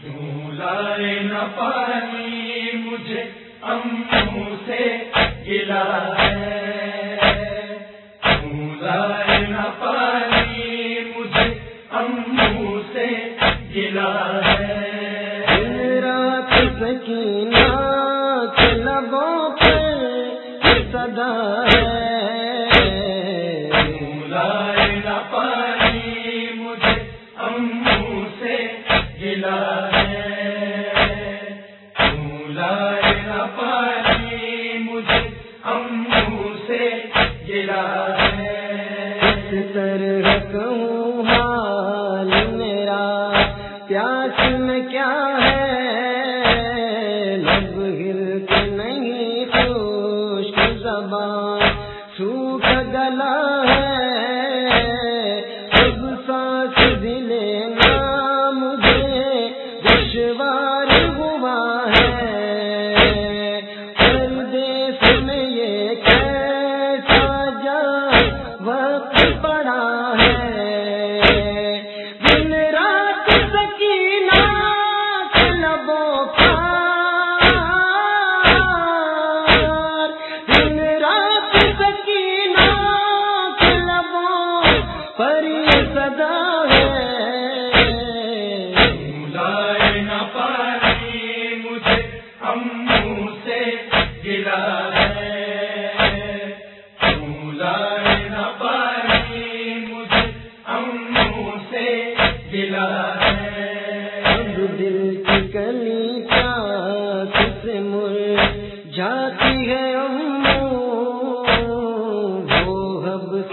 کیوں لائے نہ پانی مجھے امو سے گلا ہے۔ کیوں لائے نہ پانی مجھے امو سے گلا ہے۔ رات سکینہ لبوں پہ صدا ہے۔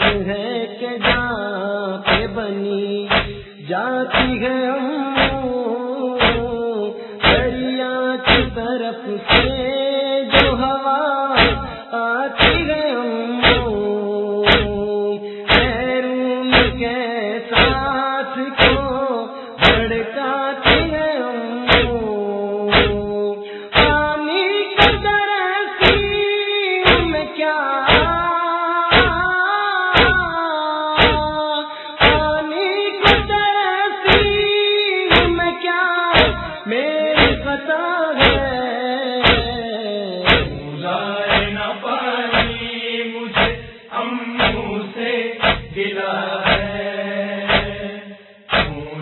ہے کہ جا کے بنی، جاتی ہے دریا کی طرف سے جو ہوا آتی ہے پیروں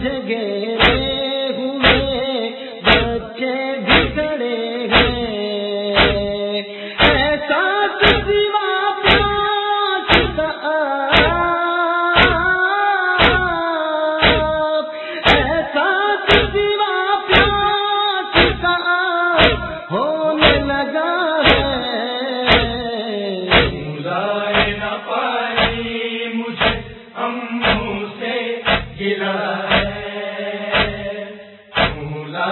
جگے ہوئے بچے بگڑے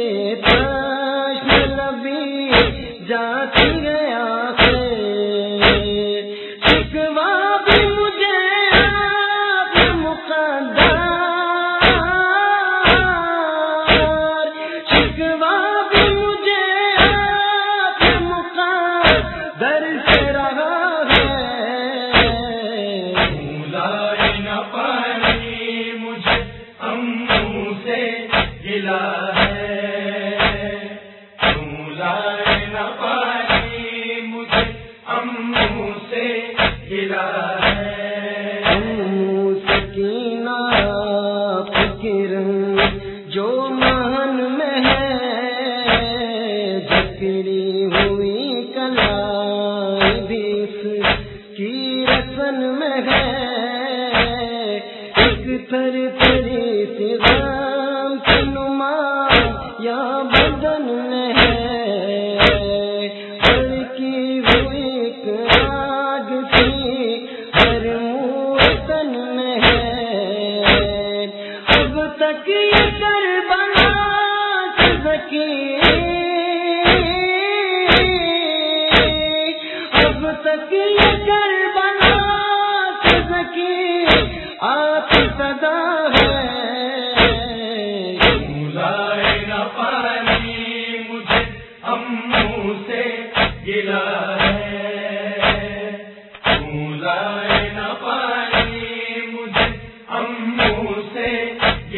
یہ لبی جاتی پائے مجھے سے گلا ہے جو من میں ہے جکڑی ہوئی کلا بھی کی رسن میں ہے، ایک تھر تھری سوا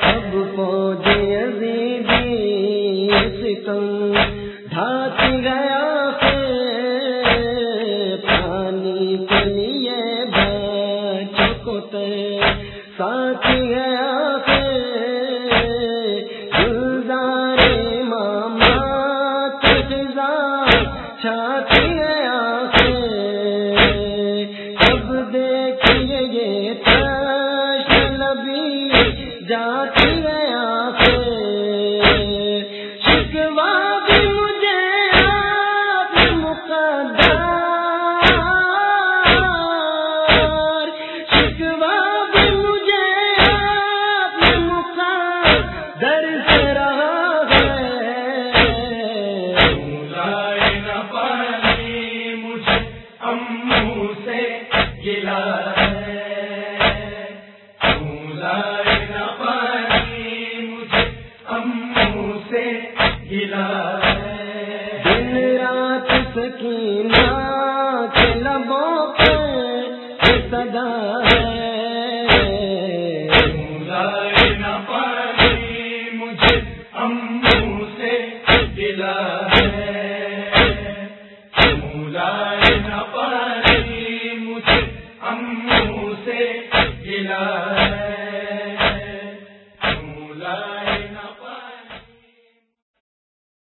سب کو جیزی ستم ڈھانچ گیا سے پانی کے لیے بچ کو ساتھ گیا سے کبھی جاتی گیا دن رات مجھے امو سے دلا ہے۔